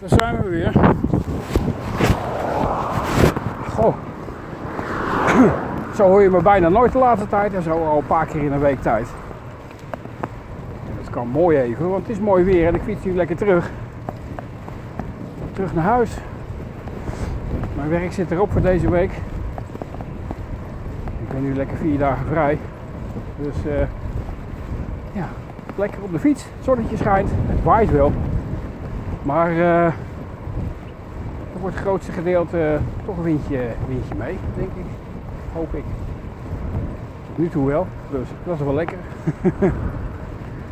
Daar zijn we weer. Goh. Zo hoor je me bijna nooit de laatste tijd en zo al een paar keer in een week tijd. Dat kan mooi even, want het is mooi weer en ik fiets nu lekker terug. Terug naar huis. Mijn werk zit erop voor deze week. Ik ben nu lekker vier dagen vrij. Dus eh, ja, lekker op de fiets. Het zonnetje schijnt. Het waait wel. Maar eh, er wordt het grootste gedeelte toch een windje, windje mee, denk ik. Hoop ik. Nu toe wel. Dus dat is wel lekker.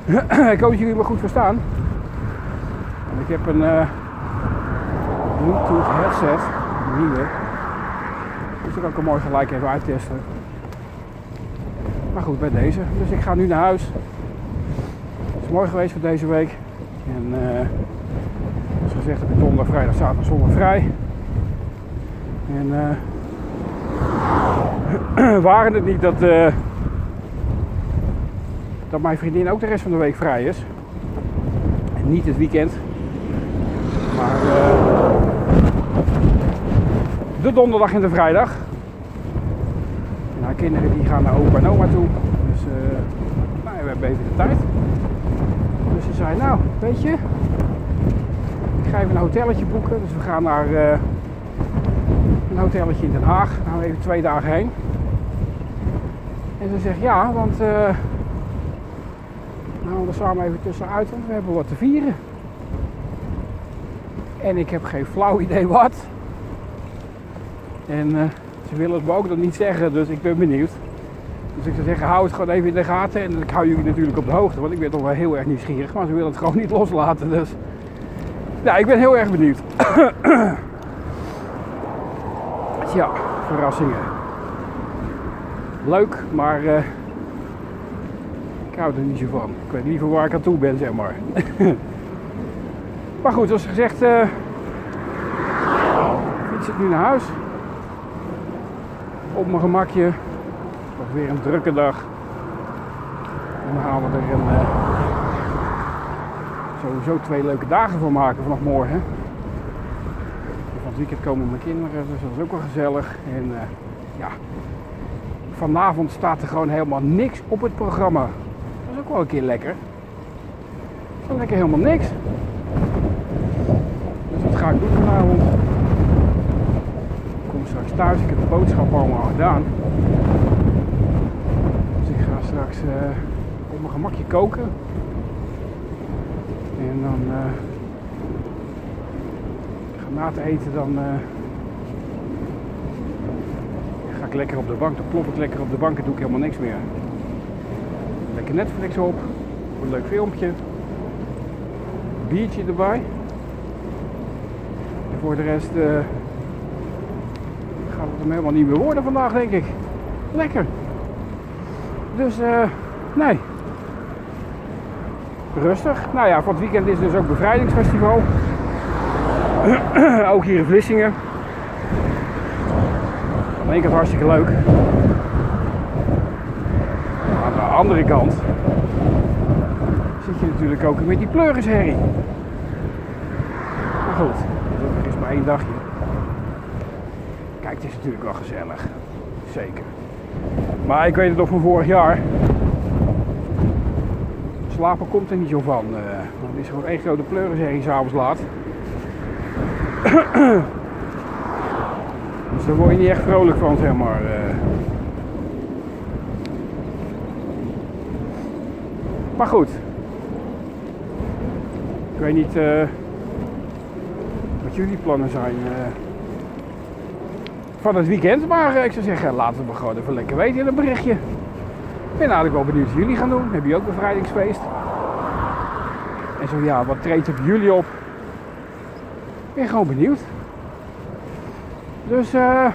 ik hoop dat jullie me goed verstaan. En ik heb een eh, Bluetooth headset. Een nieuwe. Dus dat kan ik hem mooi gelijk even uittesten. Maar goed, bij deze. Dus ik ga nu naar huis. Het is mooi geweest voor deze week. En eh, zoals gezegd heb ik donderdag, vrijdag, zaterdag, zondag vrij. En eh, waren het niet dat, eh, dat mijn vriendin ook de rest van de week vrij is. En niet het weekend. Maar eh, de donderdag en de vrijdag. En haar kinderen die gaan naar opa en oma toe. Dus nou, we hebben even de tijd. Dus ze zei, nou, weet je, ga even een hotelletje boeken. Dus we gaan naar eh, een hotelletje in Den Haag. Gaan we even twee dagen heen. En ze zegt, ja, want nou, we er samen even tussenuit, want we hebben wat te vieren. En ik heb geen flauw idee wat. En eh, ze willen het me ook nog niet zeggen, dus ik ben benieuwd. Dus ik zou zeggen, hou het gewoon even in de gaten. En ik hou jullie natuurlijk op de hoogte, want ik ben toch wel heel erg nieuwsgierig. Maar ze willen het gewoon niet loslaten, dus... Ja, ik ben heel erg benieuwd. Tja, verrassingen. Leuk, maar eh, ik hou er niet zo van. Ik weet liever waar ik aan toe ben, zeg maar. maar goed, zoals gezegd, eh fiets ik nu naar huis. Op mijn gemakje. Nog weer een drukke dag. En dan gaan we er een, eh, sowieso twee leuke dagen van maken vanaf morgen. Van het weekend komen mijn kinderen, dus dat is ook wel gezellig. En eh, ja, vanavond staat er gewoon helemaal niks op het programma. Dat is ook wel een keer lekker. Dat is lekker helemaal niks. Dus dat ga ik doen vanavond. Ik kom straks thuis, ik heb de boodschappen allemaal al gedaan. Dus ik ga straks eh, op mijn gemakje koken. En dan eh, ga na te eten dan eh, ga ik lekker op de bank. Dan plop ik lekker op de bank en doe ik helemaal niks meer. Lekker Netflix op, een leuk filmpje, biertje erbij. En voor de rest eh, gaat het hem helemaal niet meer worden vandaag denk ik. Lekker. Dus eh, nee. Rustig. Nou ja, voor het weekend is dus ook bevrijdingsfestival. ook hier in Vlissingen. Aan de ene kant hartstikke leuk. Aan de andere kant zit je natuurlijk ook met die pleurisherrie. Maar goed, dat is maar één dagje. Kijk, het is natuurlijk wel gezellig. Zeker. Maar ik weet het nog van vorig jaar. Slapen komt er niet zo van. want het is gewoon één grote pleurisherrie s'avonds laat. dus daar word je niet echt vrolijk van, zeg maar. eh. Maar goed. Ik weet niet eh, wat jullie plannen zijn van het weekend. Maar ik zou zeggen, laten we gewoon even lekker weten in een berichtje. Ik ben eigenlijk wel benieuwd wat jullie gaan doen. Hebben jullie ook bevrijdingsfeest? En zo ja, wat treedt op jullie op? Ik ben gewoon benieuwd. Dus eh,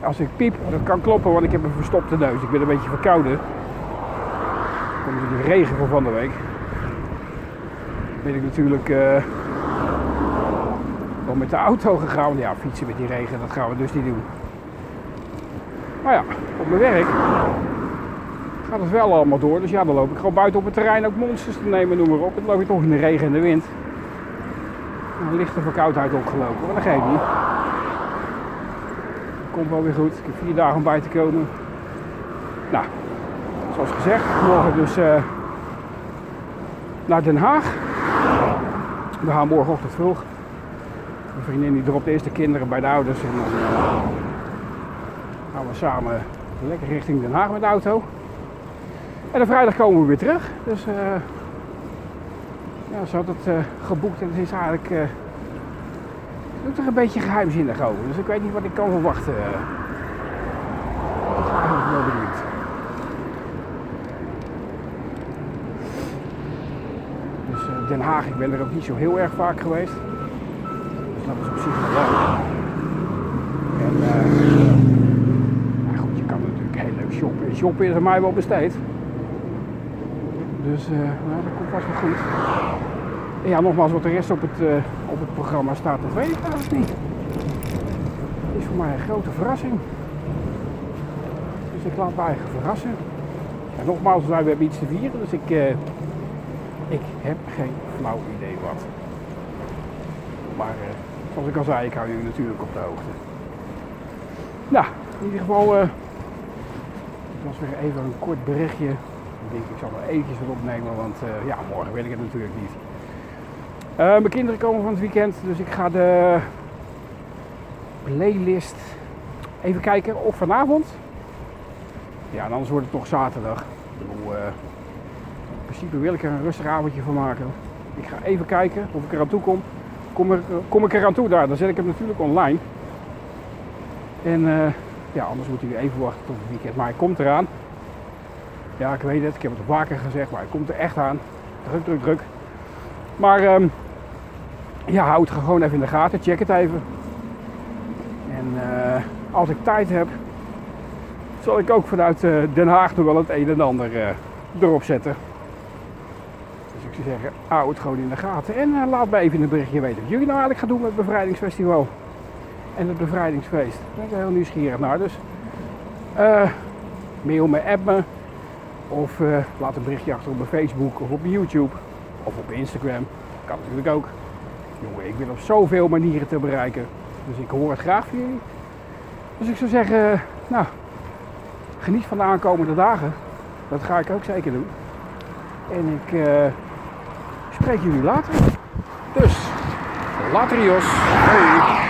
als ik piep, dat kan kloppen, want ik heb een verstopte neus. Ik ben een beetje verkouden. Komt door die regen van van de week. Ben ik natuurlijk eh wel met de auto gegaan. Ja, fietsen met die regen, dat gaan we dus niet doen. Maar ja, op mijn werk gaat het wel allemaal door. Dus ja, dan loop ik gewoon buiten op het terrein ook monsters te nemen, noem maar op. Dan loop je toch in de regen en de wind. een lichte verkoudheid opgelopen. Maar dat geeft niet. Dat komt wel weer goed. Ik heb vier dagen om bij te komen. Nou, zoals gezegd, morgen dus uh, naar Den Haag. We gaan morgenochtend vroeg. Mijn vriendin die dropt eerst de kinderen bij de ouders en dan uh, gaan we samen lekker richting Den Haag met de auto. En dan vrijdag komen we weer terug. Dus uh, ja, zo had het uh, geboekt en het is eigenlijk uh, doet er een beetje geheimzinnig over. Dus ik weet niet wat ik kan verwachten. Ik eigenlijk wel. Dus Den Haag, ik ben er ook niet zo heel erg vaak geweest. Dus dat is op zich wel leuk. En goed, je kan natuurlijk heel leuk shoppen. Shoppen is er mij wel besteed. Dus uh, nou, dat komt vast wel goed. En ja, nogmaals, wat de rest op het, uh, op het programma staat, dat weet ik trouwens niet. Het is voor mij een grote verrassing. Dus ik laat me eigen verrassen. En nogmaals, we hebben iets te vieren, dus ik, uh, ik heb geen flauw idee wat. Maar zoals ik al zei, ik hou jullie natuurlijk op de hoogte. Nou, in ieder geval, het was weer even een kort berichtje ik denk, ik zal wel eventjes wat opnemen, want uh, ja, morgen weet ik het natuurlijk niet. Uh, mijn kinderen komen van het weekend, dus ik ga de playlist even kijken of vanavond. Ja, en anders wordt het nog zaterdag. Uh, in principe wil ik er een rustig avondje van maken. Ik ga even kijken of ik er aan toe kom. Kom, er, ik er aan toe daar, dan zet ik hem natuurlijk online. En ja, anders moet u even wachten tot het weekend. Maar hij komt eraan. Ja, ik weet het, ik heb het al gezegd, maar het komt er echt aan. Druk, druk, druk. Maar um, ja, houd het gewoon even in de gaten, check het even. En uh, als ik tijd heb, zal ik ook vanuit uh, Den Haag nog wel het een en ander uh, erop zetten. Dus ik zou zeggen, hou het gewoon in de gaten. En laat me even in een berichtje weten wat jullie nou eigenlijk gaan doen met het bevrijdingsfestival. En het bevrijdingsfeest. Daar ben ik heel nieuwsgierig naar. Dus mail me, app me. Of uh, laat een berichtje achter op mijn Facebook of op YouTube. Of op Instagram. Kan natuurlijk ook. Jongen, ik ben op zoveel manieren te bereiken. Dus ik hoor het graag van jullie. Dus ik zou zeggen, nou, geniet van de aankomende dagen. Dat ga ik ook zeker doen. En ik uh, spreek jullie later. Dus, later Jos. Hoi.